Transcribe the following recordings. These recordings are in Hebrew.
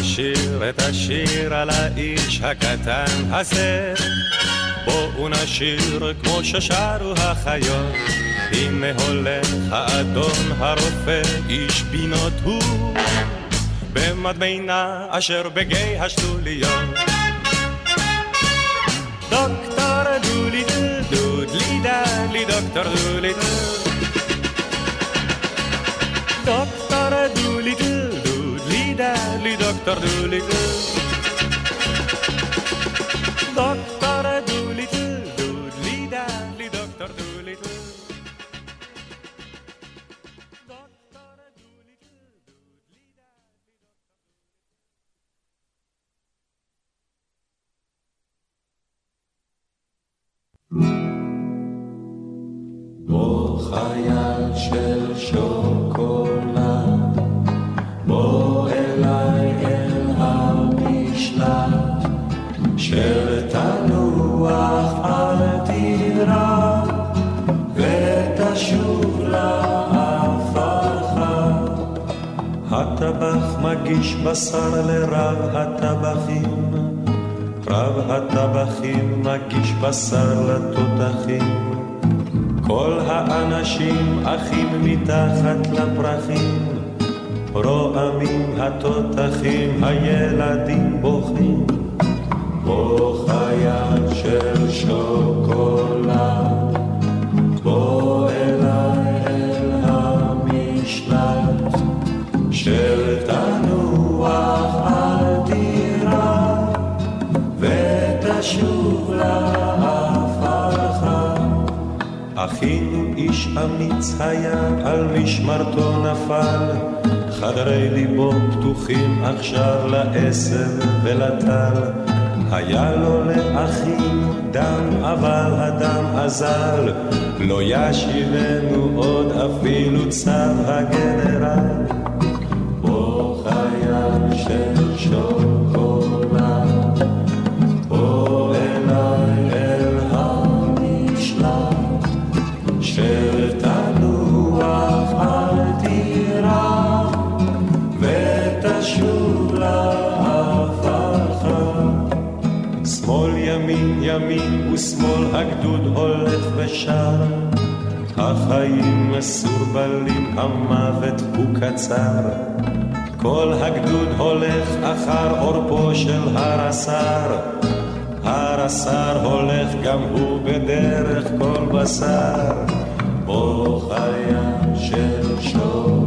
נשיר את השיר על האיש הקטן הזה. בואו נשיר כמו ששרו החיות. הנה הולך האדון הרופא, איש פינות הוא, במדמנה אשר בגיא השלוליות. דוקטור דולי דודלי דלי דוקטור דולי דוקטור דולי דודלי דלי דוקטור דולי דוקטור דולי דודלי דלי דוקטור דולי מגיש בשר לרב הטבחים, רב הטבחים מגיש בשר לתותחים. כל האנשים אחים מתחת לפרחים, רועמים התותחים, הילדים בוכים. בוא חייל של שוקולד, אחינו איש אמיץ היה, על משמרתו נפל, חדרי ליבו פתוחים עכשיו לעשב ולטל. היה לו לאחים דם, אבל הדם אזל, לא ישיבנו עוד אפילו צו הגנרל. בוא חייל של שוקולד, ימין ושמאל הגדוד הולך ושר, החיים מסורבלים, המוות הוא קצר. כל הגדוד הולך אחר עורפו של הר הסר, הר הסר הולך גם הוא בדרך כל בשר. בוא חיה של שוקולד,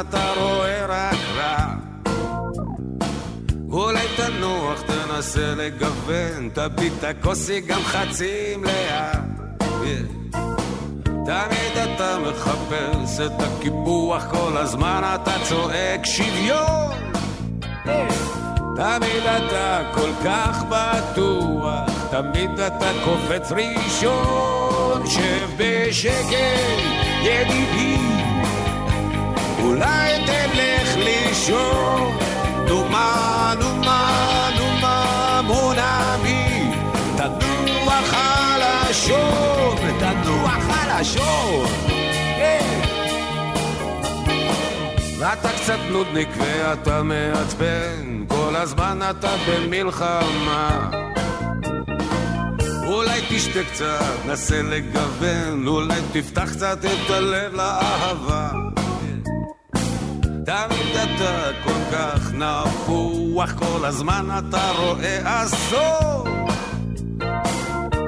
אתה רואה רק רע. אולי תנוח, תנסה לגוון, תביט הכוסי גם חצי מלאה. תמיד אתה מחפש את הקיפוח, כל הזמן אתה צועק שוויון. תמיד אתה כל כך בטוח, תמיד אתה קופץ ראשון, שב בשקט, ידידי, אולי תלך לישון. נו מה, נו מה, נו מה, מונמי, תנוח על השור, תנוח על השור. ואתה קצת נודניק ואתה מעצבן, כל הזמן אתה במלחמה. אולי תשתה קצת, נסה לגוון, אולי תפתח קצת את הלב לאהבה. תמיד אתה כל כך נפוח, כל הזמן אתה רואה אסור.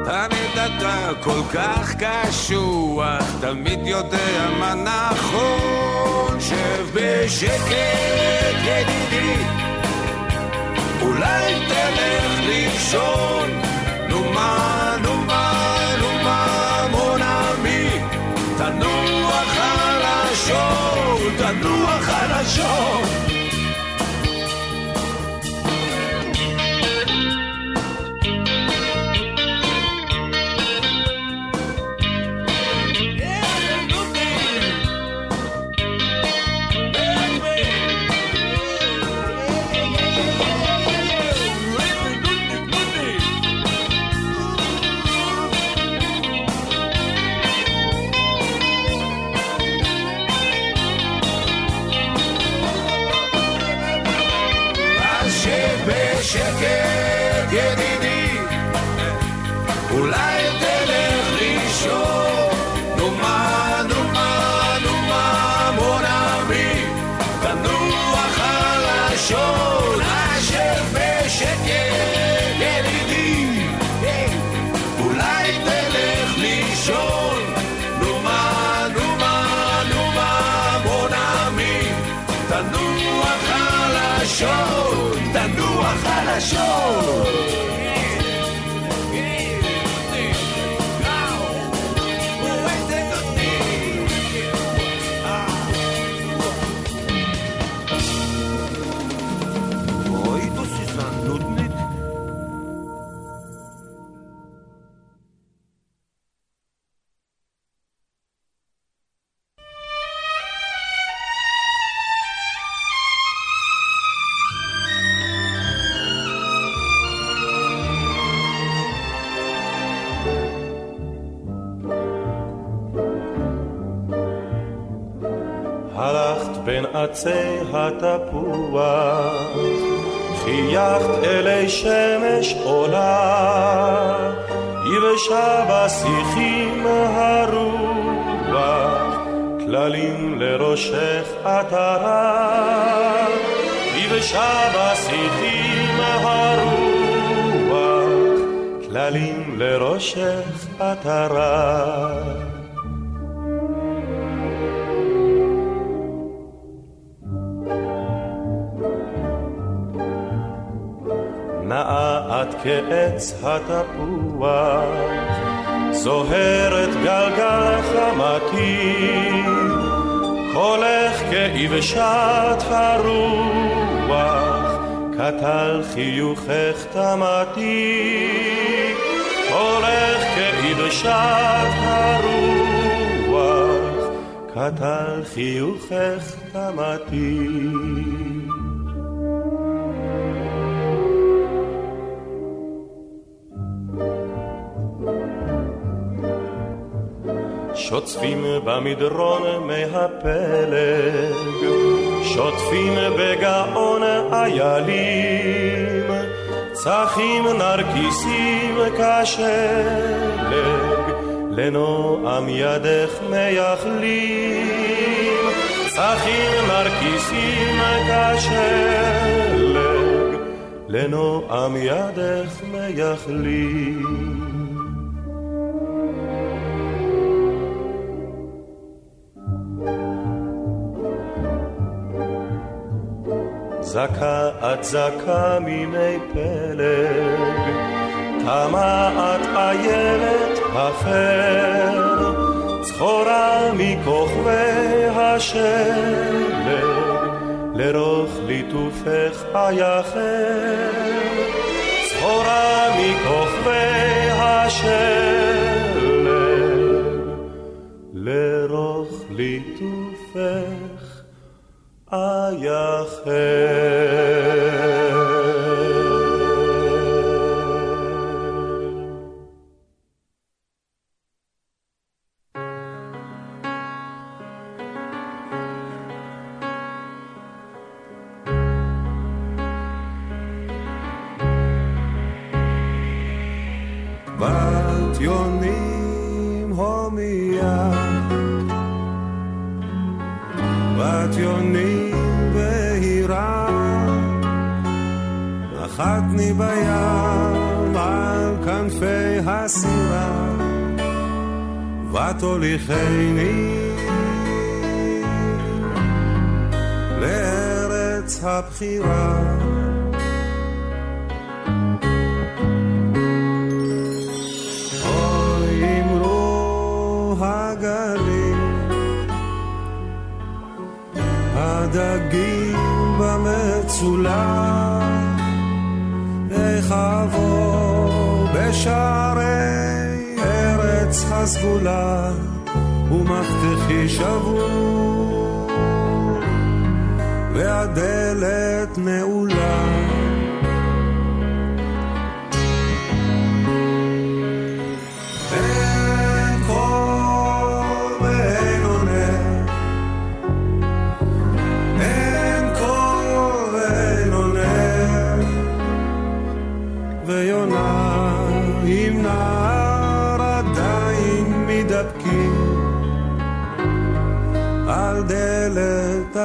תמיד אתה כל כך קשוח, תמיד יודע מה נכון. שב בשקט ידידי, אולי תלך לישון. נו מה, נו מה, נו מה, מונמי, תנוח על השור, תנוח על עצי התפוח, חייכת אלי שמש עולה, יבשה בשיחים הרוח, כללים לראשך עטרה, יבשה בשיחים הרוח, כללים לראשך עטרה. כעץ התפוח, זוהרת גלגל חמתי, קולך כאיבשת הרוח, קטל חיוכך תמתי, קולך כאיבשת הרוח, קטל חיוכך תמתי. שוטפים במדרון מהפלג, שוטפים בגאון איילים, צחים נרקיסים כשלג, לנועם ידך מייחלים, צחים נרקיסים כשלג, לנועם ידך מייחלים. זכה את זכה מימי פלג, תמה את איילת החר, צחורה מכוכבי השלג, לרוך ליטופך אייחר, צחורה מכוכבי השלג, לרוך ליטופך אייחל. לארץ הבחירה. אוי אמרו הגלים, הדגים במצולה, איך אבוא בשערי ארץ הסגולה, ומפתחי שבור, והדלת נעולה. אין קול על דלת.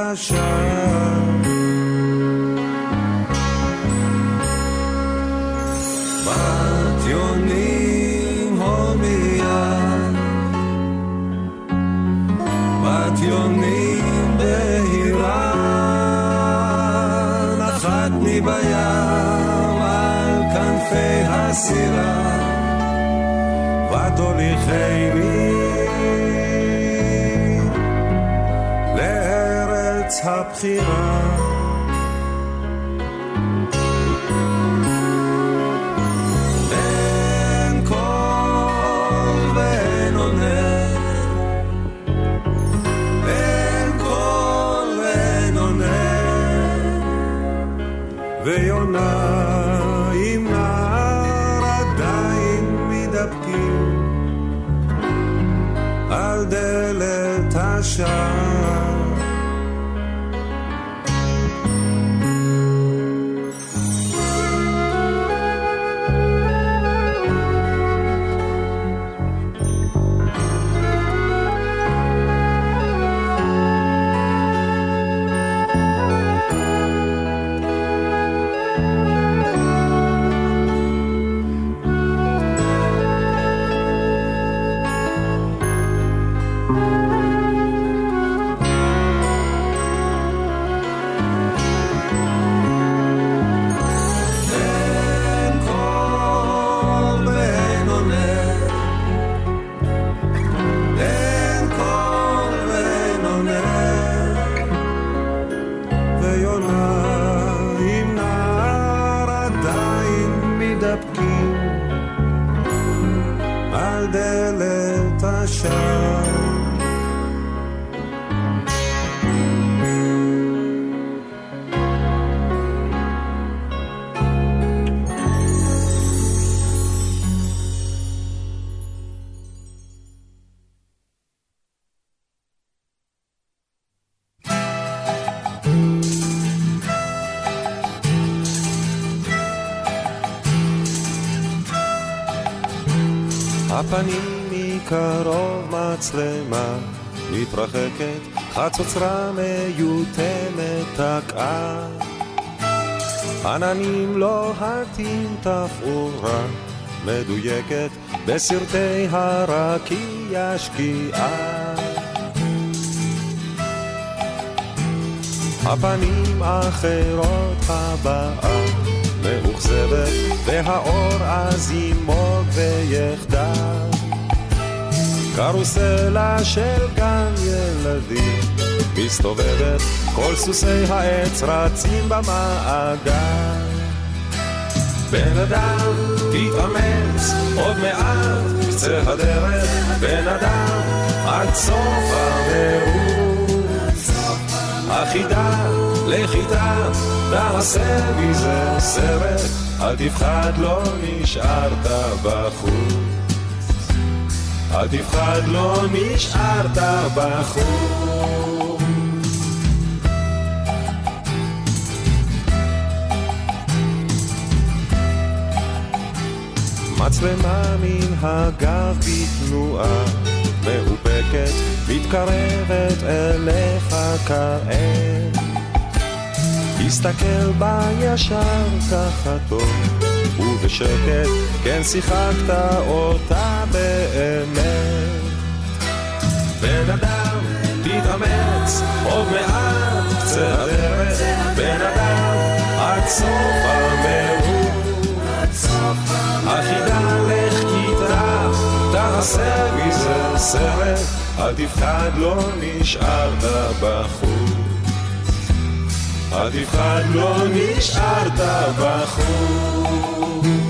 הסירה, ותוליכני לארץ הבחירה. דלת חצוצרה מיותמת תקעה. עננים לוהטים תפאורה מדויקת בסרטי הרקיע שקיעה. הפנים אחרות הבאה מאוכזבת והאור אז ימוג ויחדל קרוסלה של גן ילדים. מסתובבת כל סוסי העץ רצים במעגל. בן אדם תתאמץ עוד מעט קצה הדרך. בן אדם עד סוף המרוץ. החידה לחידה תעשה מזה סרט. אל תפחד לא נשארת בחוץ אל תפחד לא נשארת בחוץ מצלמה מן הגב בתנועה מאופקת מתקרבת אליך כעת. הסתכל בה ישר ככה טוב ובשקט כן שיחקת אותה באמת. בן אדם תתאמץ עוד מעט קצה הדרך בן אדם עד סוף המהות החידה לך כיתה תעשה מזה סרט. אל תפחד לא נשארת בחוץ אל תפחד לא נשארת בחוץ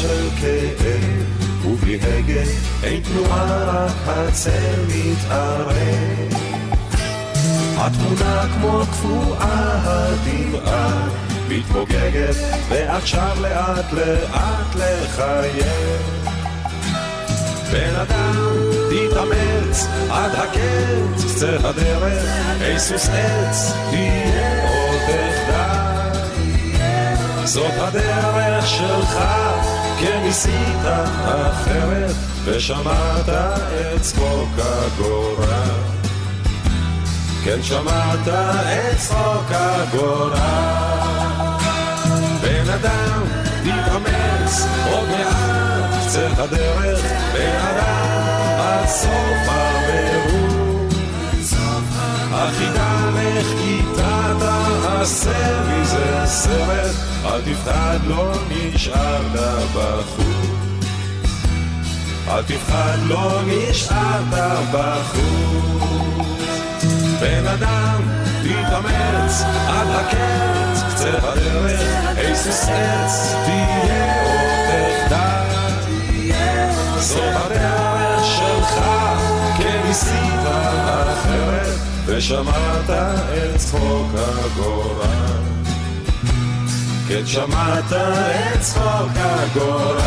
של כאב, ובלי הגה אין תנועה, רק הצל מתערב. התמונה כמו קפואה הדמעה מתפוגגת, ועכשיו לאט לאט לחייב. בן אדם, תתאמץ עד הקץ, קצה הדרך, היסוס עץ, תהיה עוד אחד. זאת הדרך שלך, כן ניסית אחרת, ושמעת את צחוק הגורל. כן שמעת את צחוק הגורל. בן אדם, תתאמץ עוד מעט, קצה הדרך, בן אדם, עד סוף הבירור. החידה לך איתה תעשה מזה סרט אל תפחד, לא נשארת בחוץ. אל תפחד, לא נשארת בחוץ. בן אדם, תתאמץ עד הקץ, קצה הדרך, היסוס עץ, תהיה עוד תחתן. זאת הדרך שלך, כן ניסית אחרת, ושמעת את צחוק הגורל. כן שמעת את צחוק הגורל.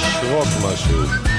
שרוק משהו.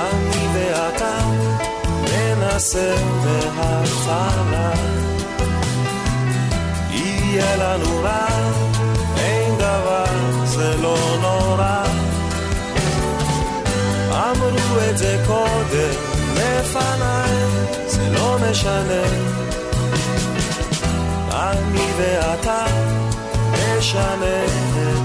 אני ואתה ננסה בהתחלה. יהיה לנו רע, אין דבר, זה לא נורא. אמרו את זה קודם לפניי, זה לא משנה. אני ואתה נשנה את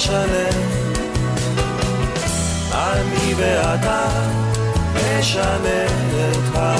משנה. אני ואתה נשנה את העולם.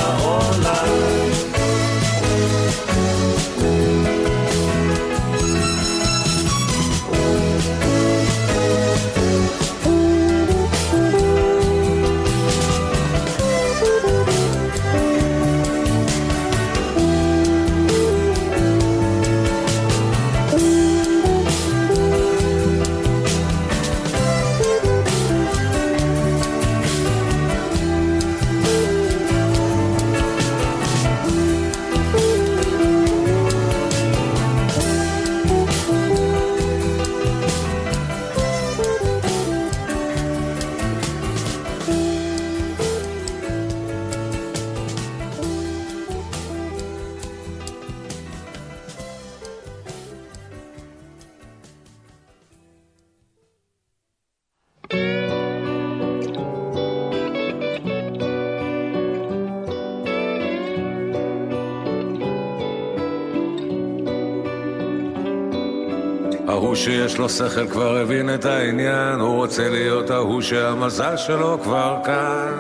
שיש לו שכל כבר הבין את העניין, הוא רוצה להיות ההוא שהמזל שלו כבר כאן.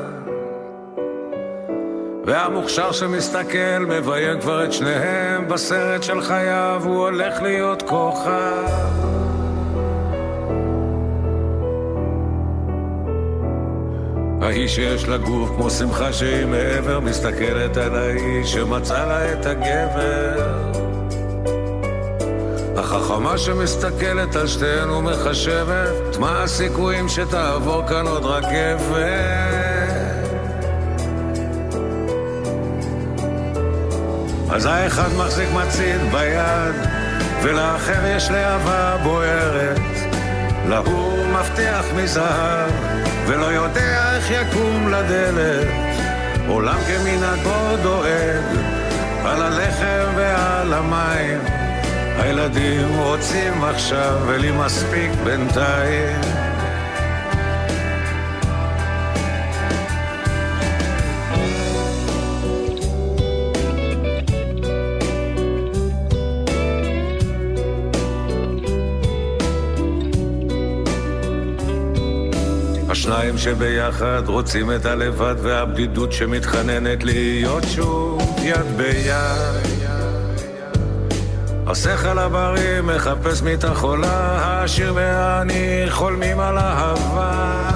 והמוכשר שמסתכל מביים כבר את שניהם בסרט של חייו, הוא הולך להיות כוכב. ההיא שיש לה גוף כמו שמחה שהיא מעבר, מסתכלת על האיש שמצא לה את הגבר. החכמה שמסתכלת על שתיהן ומחשבת מה הסיכויים שתעבור כאן עוד רכבת? אז האחד מחזיק מציד ביד ולאחר יש להבה בוערת. להוא מבטיח מזהב ולא יודע איך יקום לדלת. עולם כמנהגו דואג על הלחם ועל המים הילדים רוצים עכשיו ולי מספיק בינתיים. השניים שביחד רוצים את הלבד והבדידות שמתחננת להיות שוב יד ביד השכל הבריא מחפש מיטה חולה, העשיר והעני חולמים על אהבה.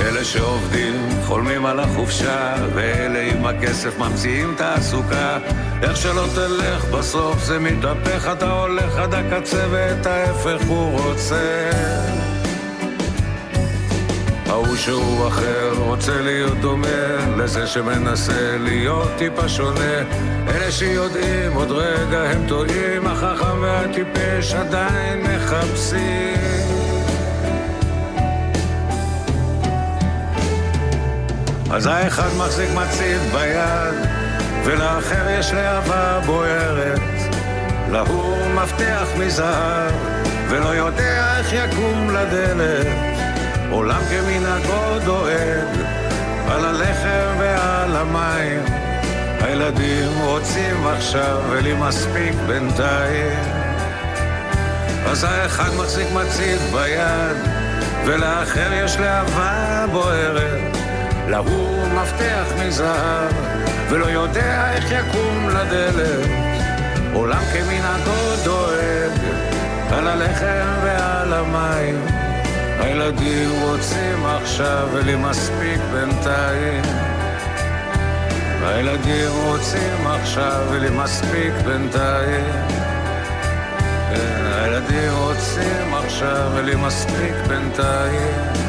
אלה שעובדים חולמים על החופשה, ואלה עם הכסף ממציאים תעסוקה. איך שלא תלך, בסוף זה מתהפך, אתה הולך עד הקצה ואת ההפך הוא רוצה. ההוא שהוא אחר רוצה להיות דומה לזה שמנסה להיות טיפה שונה. אלה שיודעים עוד רגע הם טועים החכם והטיפש עדיין מחפשים. אז האחד מחזיק מציב ביד ולאחר יש להבה בוערת. להוא מפתח מזהב ולא יודע איך יקום לדלת עולם כמנהגו דואג על הלחם ועל המים. הילדים רוצים עכשיו ולי מספיק בינתיים. אז האחד מחזיק מציב ביד ולאחר יש להבה בוערת. להוא מפתח מזהב ולא יודע איך יקום לדלת. עולם כמנהגו דואג על הלחם ועל המים הילדים רוצים עכשיו ולי מספיק בינתיים. הילדים רוצים עכשיו ולי מספיק בינתיים. הילדים רוצים עכשיו ולי מספיק בינתיים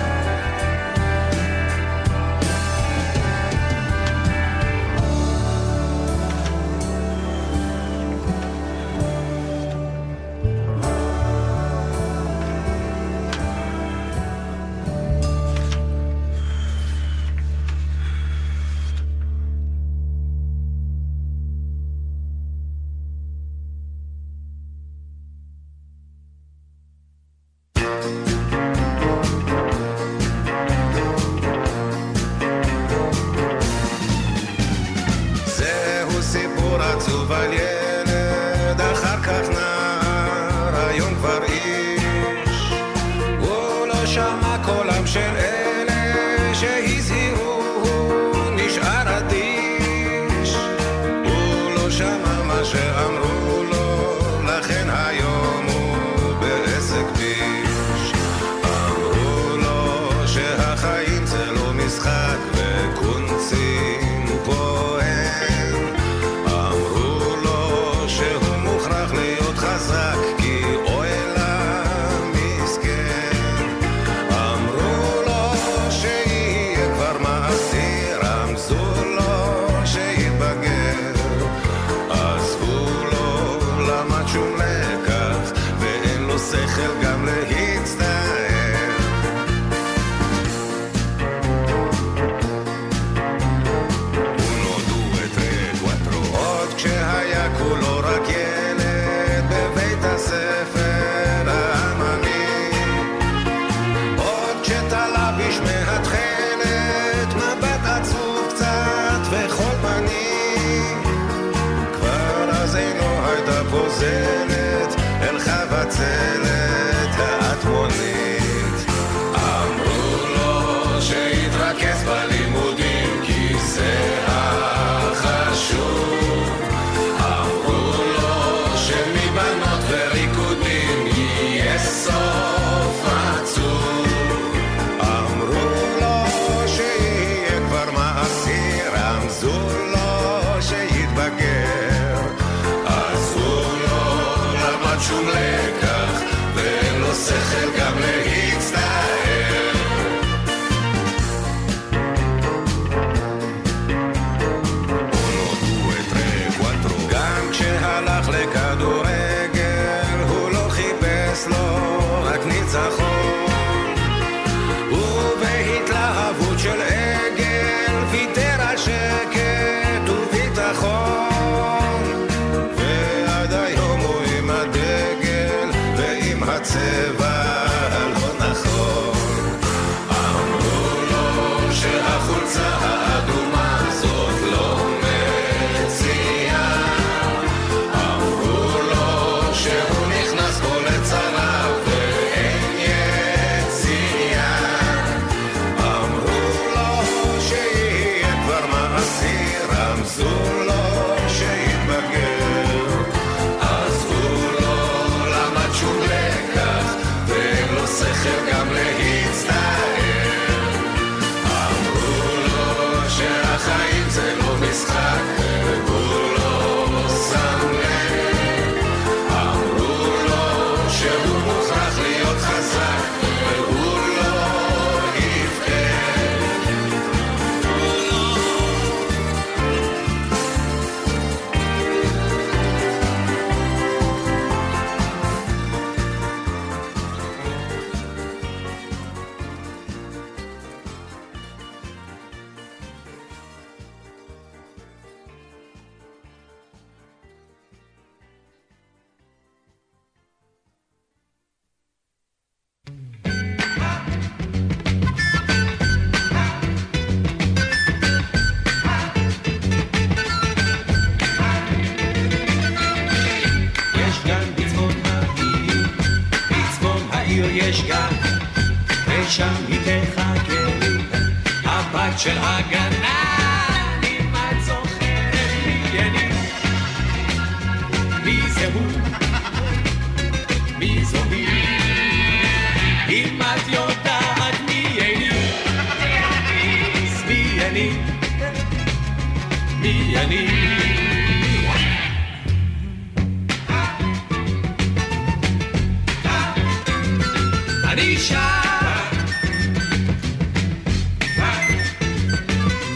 Marisha.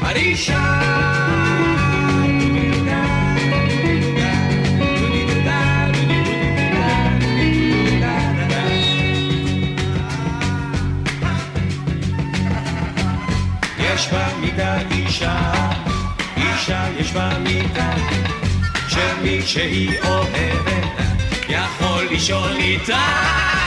Marisha. יש במיטה אישה, אישה יש במיטה, שמי שהיא אוהבת יכול לישון איתה.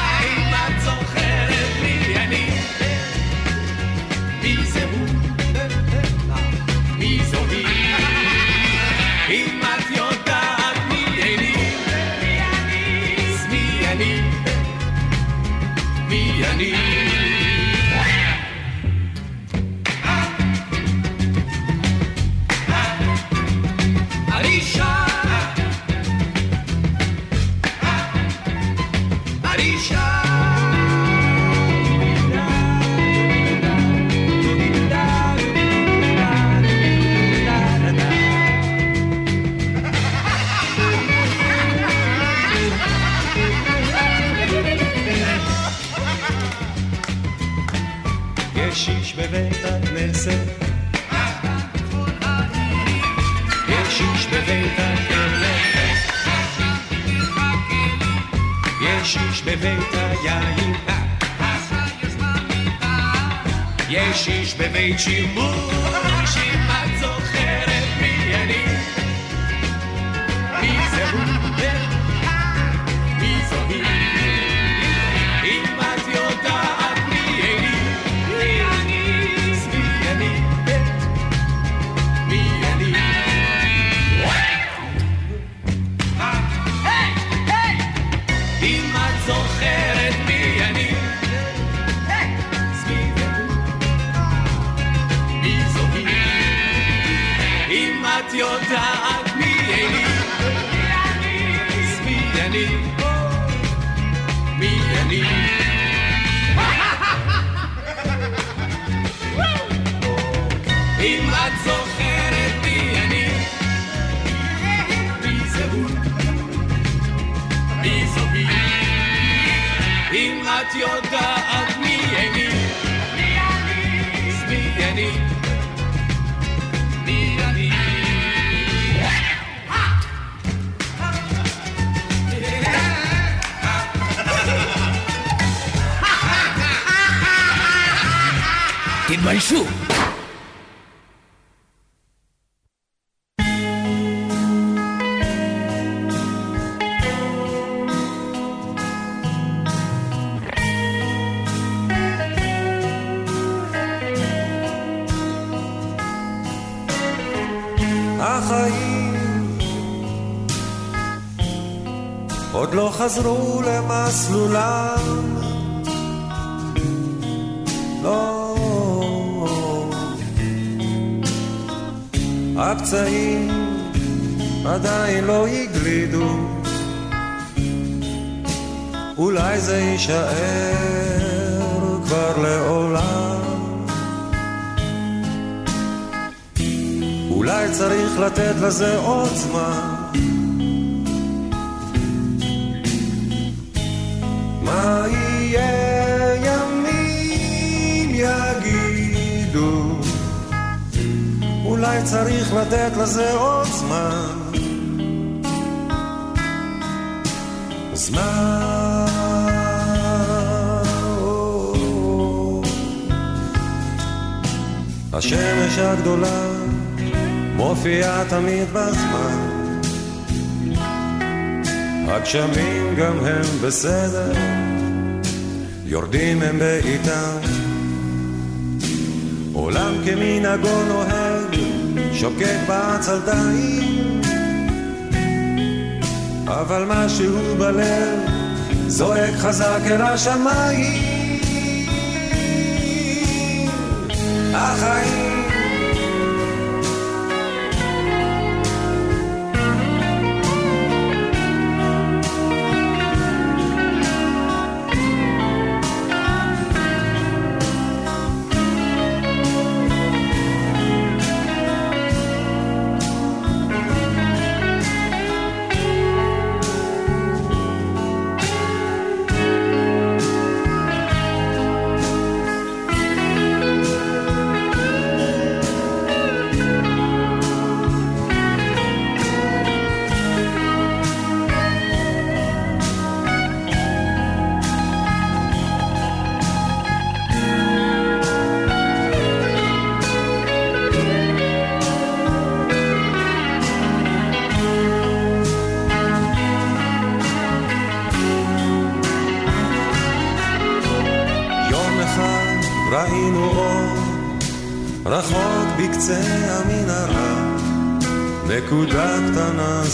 איש בבית חזרו למסלולם. לא. הפצעים עדיין לא הגלידו. אולי זה יישאר כבר לעולם. אולי צריך לתת לזה עוד זמן. יהיה ימים יגידו, אולי צריך לתת לזה עוד זמן. זמן. השמש הגדולה מופיעה תמיד בזמן. הגשמים גם הם בסדר, יורדים הם בעיטם. עולם כמנהגו נוהג, שוקק בעצלתיים. אבל משהו בלב זועק חזק אל השמיים. החיים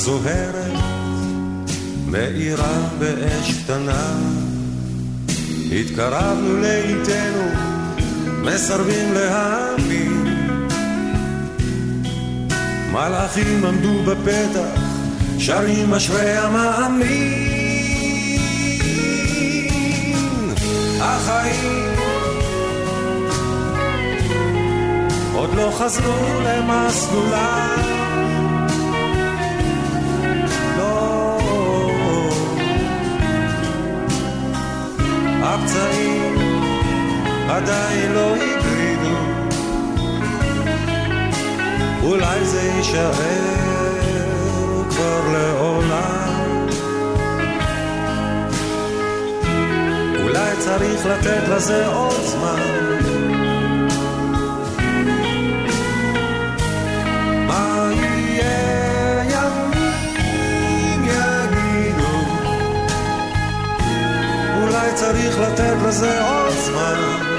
זוהרת מאירה באש קטנה. התקרבנו לאיתנו, מסרבים להאמין. מלאכים עמדו בפתח, שרים אשרי המאמין. החיים עוד לא חזרו למסלולם. הפצעים עדיין לא הגרידו, אולי זה יישאר כבר לעולם. אולי צריך לתת לזה עוד זמן. צריך לתת לזה עוד זמן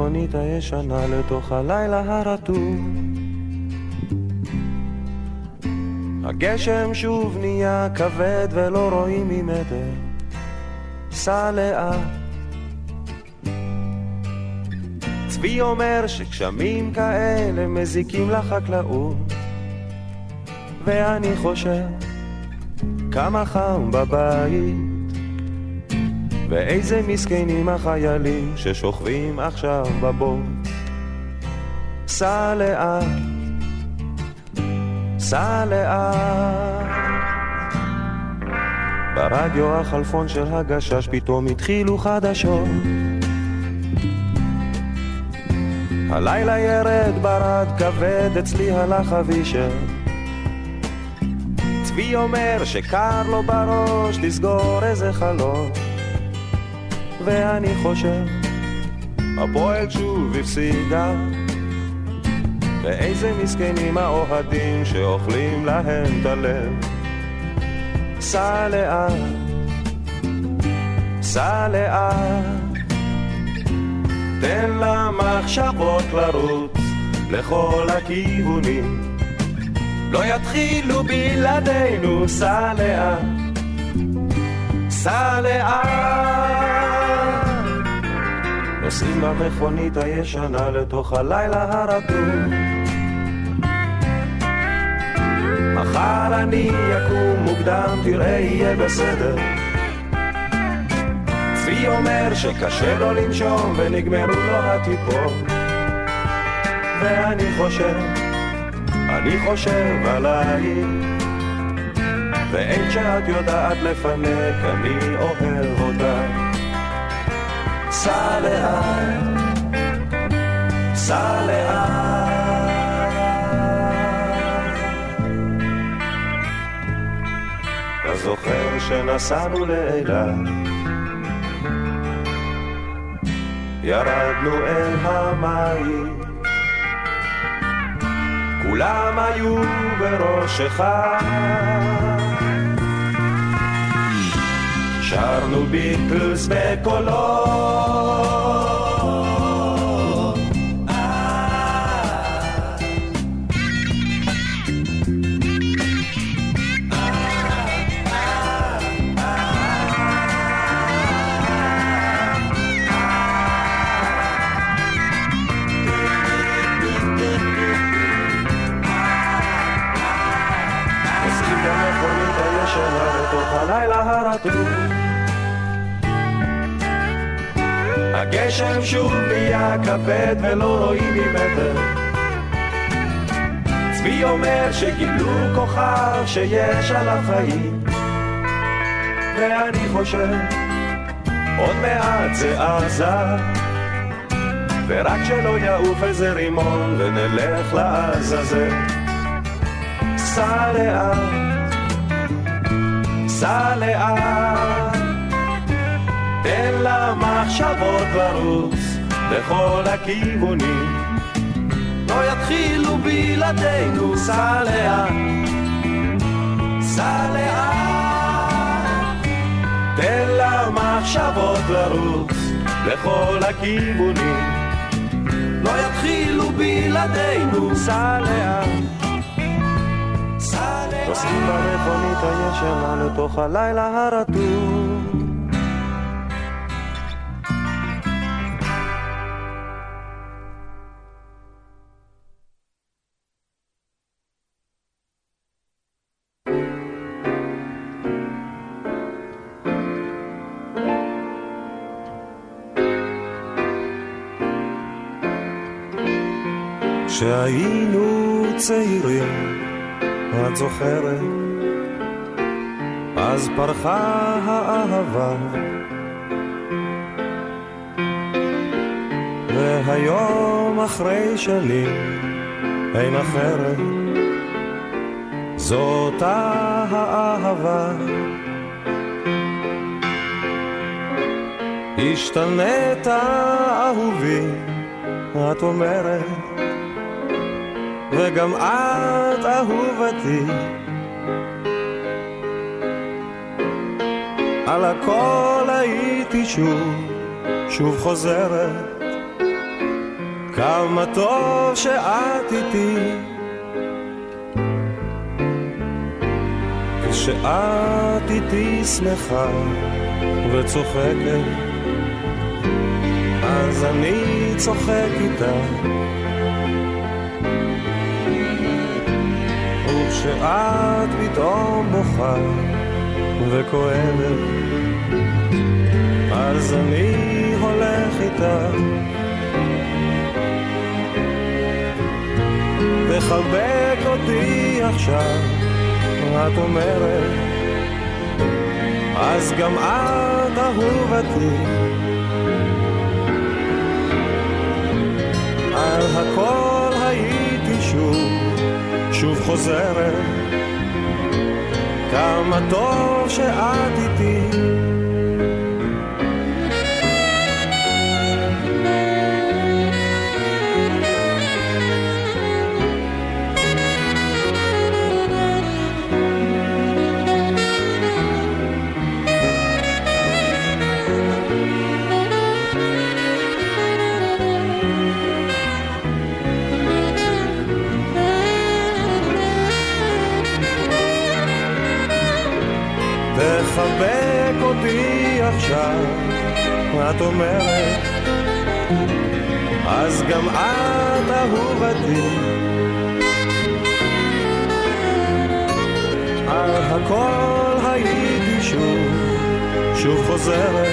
במכונית הישנה לתוך הלילה הרטוב. הגשם שוב נהיה כבד ולא רואים ממטר. סע לאט. צבי אומר שגשמים כאלה מזיקים לחקלאות. ואני חושב כמה חם בבית. ואיזה מסכנים החיילים ששוכבים עכשיו בבור. סע לאט, סע לאט. ברדיו החלפון של הגשש פתאום התחילו חדשות. הלילה ירד ברד כבד, אצלי הלך אבישר. צבי אומר שקר לו בראש לסגור איזה חלון. ואני חושב, הפועל שוב הפסידה. ואיזה מסכנים האוהדים שאוכלים להם את הלב. סע לאט, סע לאט, תן למחשבות לרוץ לכל הכיוונים. לא יתחילו בלעדינו, סע לאט, סע לאט. נוסעים במכונית הישנה לתוך הלילה הרטוב. מחר אני אקום מוקדם, תראה יהיה בסדר. צבי אומר שקשה לו לנשום ונגמרו לו הטיפות. ואני חושב, אני חושב עלייך. ואין שאת יודעת לפנק, אני אוהב אותך. סע לאט, סע לאט. אתה זוכר שנסענו לאילת? ירדנו אל המים, כולם היו בראש. Charno Beatles back. הגשם שוב נהיה כבד ולא רואים ממטר. צבי אומר שגילו כוכב שיש על החיים. ואני חושב, עוד מעט זה עזה. ורק שלא יעוף איזה רימון ונלך לעזאזל. סע לאט, סע לאט, תן למחשבות לרוץ בכל הכיוונים. לא יתחילו בלעדינו, סע לאט, סע לאט, תן למחשבות לרוץ לכל הכיוונים. לא יתחילו בלעדינו, סע לאט. נוסעים במכונית הישנה לתוך הלילה הרטוב. כשהיינו צעירים, את זוכרת? אז פרחה האהבה. והיום אחרי שנים אין אחרת, זאת האהבה. השתנית אהובי, את אומרת וגם את אהובתי. על הכל הייתי שוב, שוב חוזרת, כמה טוב שאת איתי. כשאת איתי שמחה וצוחקת, אז אני צוחק איתך. כשאת פתאום בוכה וכואבת, אז אני הולך איתך. תחבק אותי עכשיו, את אומרת, אז גם את אהובתי. על הכל הייתי שוב שוב חוזרת, כמה טוב שאת איתי. את אומרת, אז גם את אהובתי. על הכל הייתי שוב, שוב חוזרת,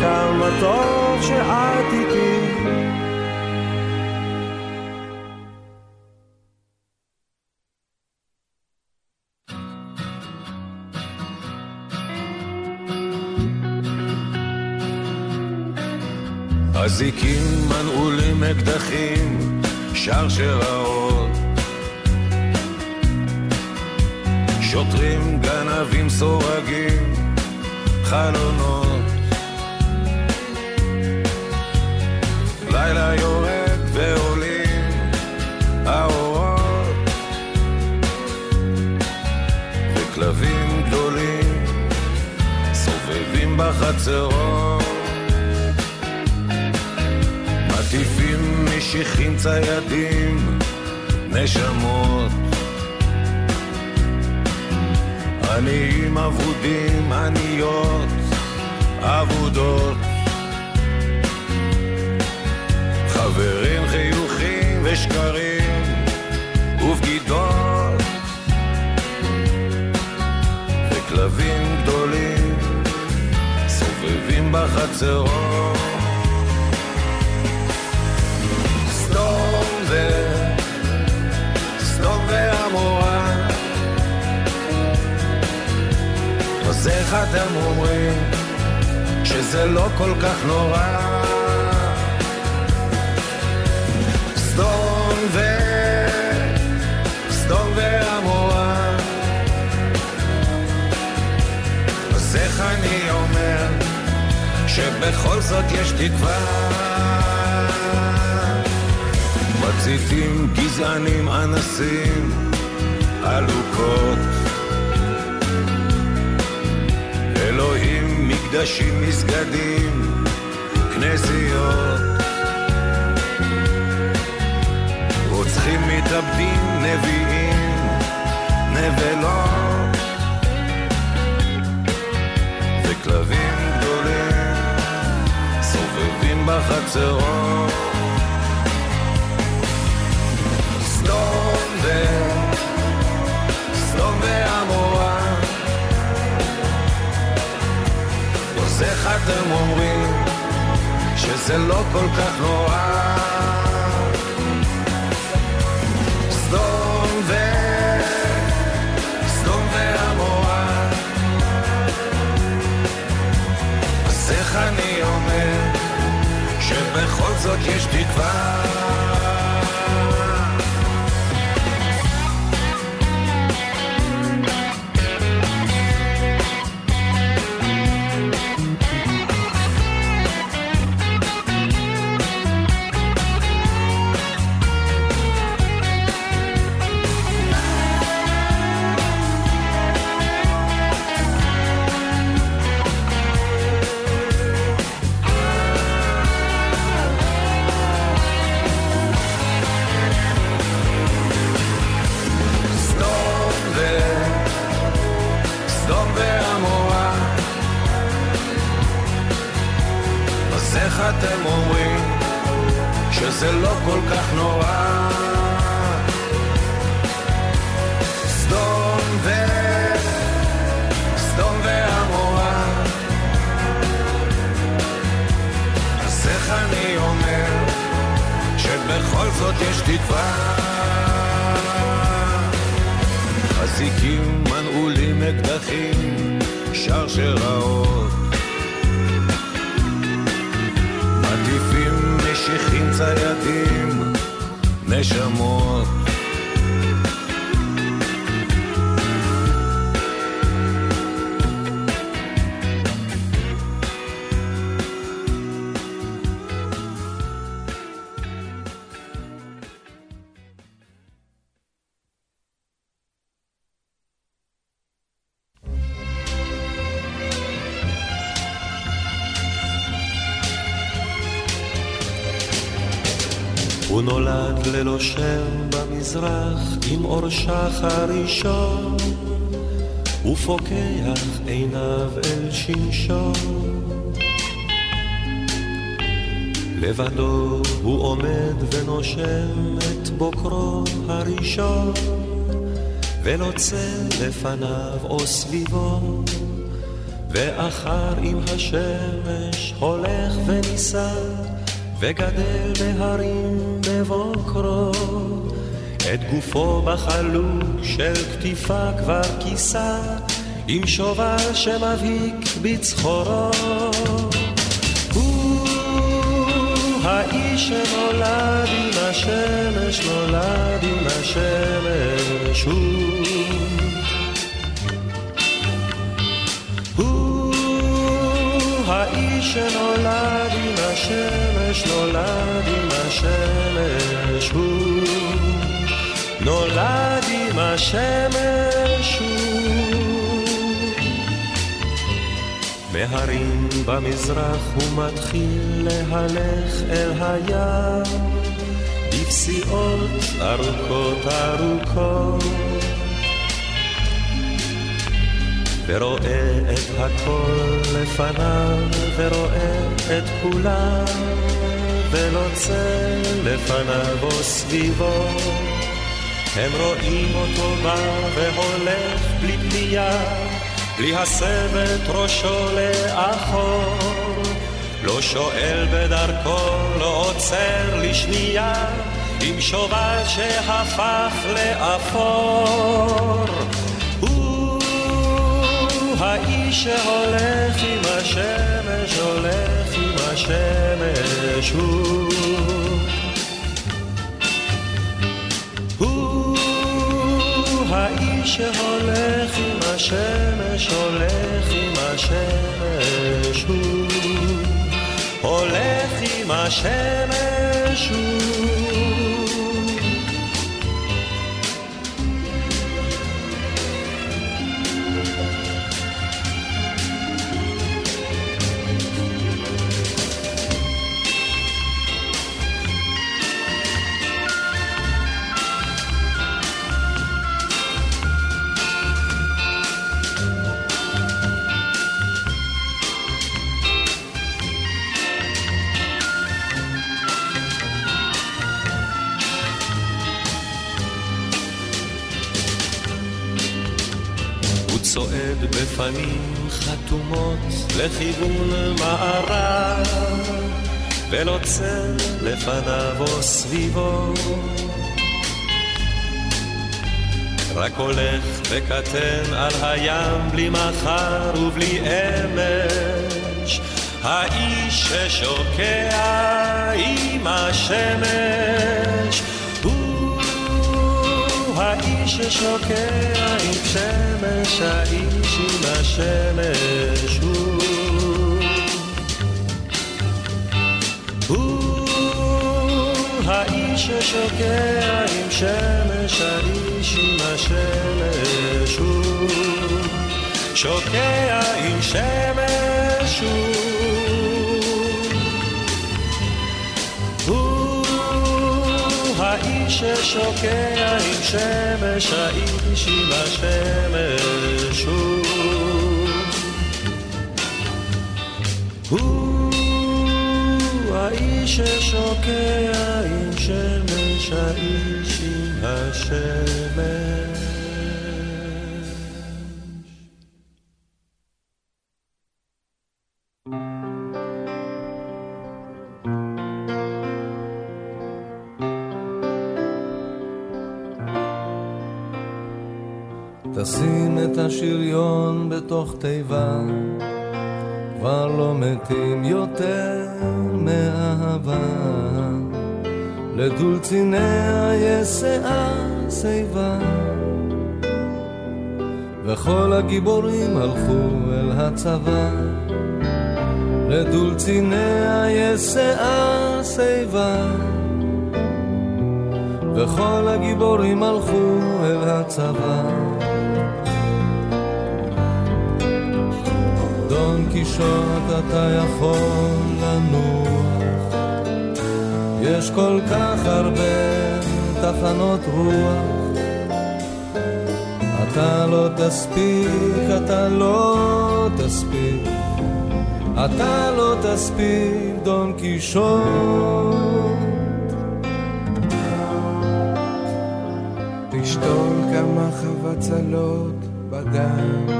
כמה טוב שאת איתי. אקדחים, שרשראות. שוטרים, גנבים, סורגים, חלונות. לילה יורד ועולים האורות, וכלבים גדולים סובבים בחצרות. מטיפים משיחים ציידים, נשמות. עניים אבודים, עניות, אבודות. חברים חיוכים ושקרים ובגידות. וכלבים גדולים סובבים בחצרות. איך אתם אומרים שזה לא כל כך נורא? סדום ו... סדום ועמורה אז איך אני אומר שבכל זאת יש תקווה? מציתים גזענים אנסים, עלוקות אלוהים, מקדשים, מסגדים, כנסיות. רוצחים, מתאבדים, נביאים, נבלות. וכלבים גדולים סובבים בחצרות. אתם אומרים שזה לא כל כך נורא? סדום ו... סדום ועמורה. אז איך אני אומר שבכל זאת יש תקווה? איך אתם אומרים שזה לא כל כך נורא? סדום ו... סדום ועמורה. אז איך אני אומר שבכל זאת יש תקווה? אזיקים, מנעולים, אקדחים, שרשראות. ציידים, נשמות. ופוקח עיניו אל שמשון לבדו הוא עומד ונושם את בוקרו הראשון צל לפניו או סביבו ואחר עם השמש הולך ונישא וגדל בהרים בבוקרו את גופו בחלוק של כתיפה כבר כיסה עם שובל שמבהיק בצחורו. הוא האיש שנולד עם השמש נולד עם השמש הוא. האיש שנולד עם השמש, נולד עם השמש, הוא נולד עם השמש, מהרים במזרח הוא מתחיל להלך אל הים. בפסיעות ארוכות ארוכות. ורואה את הכל לפניו, ורואה את כולם, ולא צל לפניו או סביבו. הם רואים אותו בא והולך בלי פנייה, בלי הסב את ראשו לאחור. לא שואל בדרכו, לא עוצר לשנייה, עם שובל שהפך לאפור. הוא האיש שהולך עם השמש, הולך עם השמש, הוא האיש שהולך עם השמש, הולך עם השמש הוא. הולך עם השמש הוא. בפנים חתומות לכיוון מערב, צל לפניו או סביבו. רק הולך וקטן על הים בלי מחר ובלי אמש, האיש ששוקע עם השמש. הוא האיש ששוקע עם שמש, האיש השמש הוא. הוא האיש ששוקע עם שמש, האיש עם השמש הוא. שוקע עם שמש הוא. ששוקע עם שמש, האיש עם השמש הוא. הוא האיש ששוקע עם שמש, האיש עם השמש. תשים את השריון בתוך תיבה, כבר לא מתים יותר מאהבה. לדולציניה יש שיער שיבה, וכל הגיבורים הלכו אל הצבא. לדולציניה יש שיער שיבה, וכל הגיבורים הלכו אל הצבא. קישוט אתה יכול לנוח, יש כל כך הרבה תחנות רוח. אתה לא תספיק, אתה לא תספיק, אתה לא תספיק, דון קישוט. תשתול כמה חבצלות בגן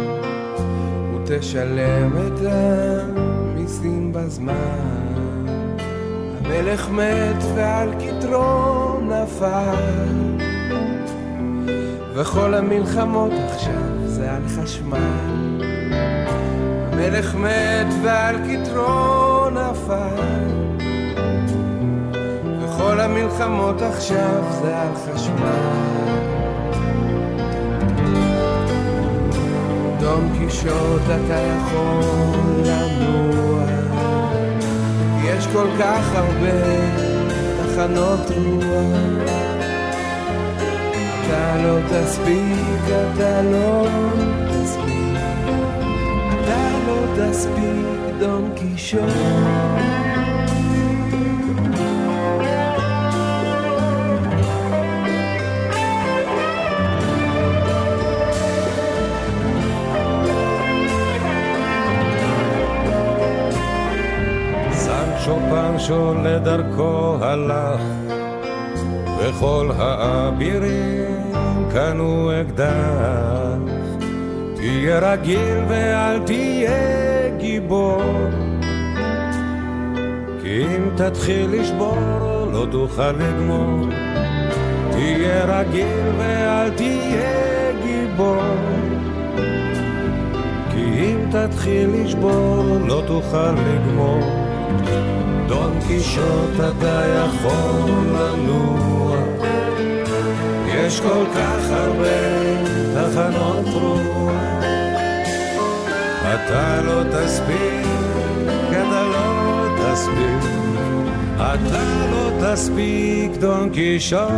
ותשלם את המיסים בזמן. המלך מת ועל כתרו נפל וכל המלחמות עכשיו זה על חשמל. המלך מת ועל כתרו נפל וכל המלחמות עכשיו זה על חשמל. קישוט אתה יכול לנוע, יש כל כך הרבה תחנות רוח. אתה לא תספיק, אתה לא תספיק, אתה לא תספיק, דום קישוט. סנצ'ו פנצ'ו לדרכו הלך, וכל האבירים קנו אקדח. תהיה רגיל ואל תהיה גיבור, כי אם תתחיל לשבור לא תוכל לגמור. תהיה רגיל ואל תהיה גיבור, כי אם תתחיל לשבור לא תוכל לגמור. דון קישוט אתה יכול לנוע, יש כל כך הרבה תחנות רוח. אתה לא תספיק, אתה לא תספיק, אתה לא תספיק, דון קישון.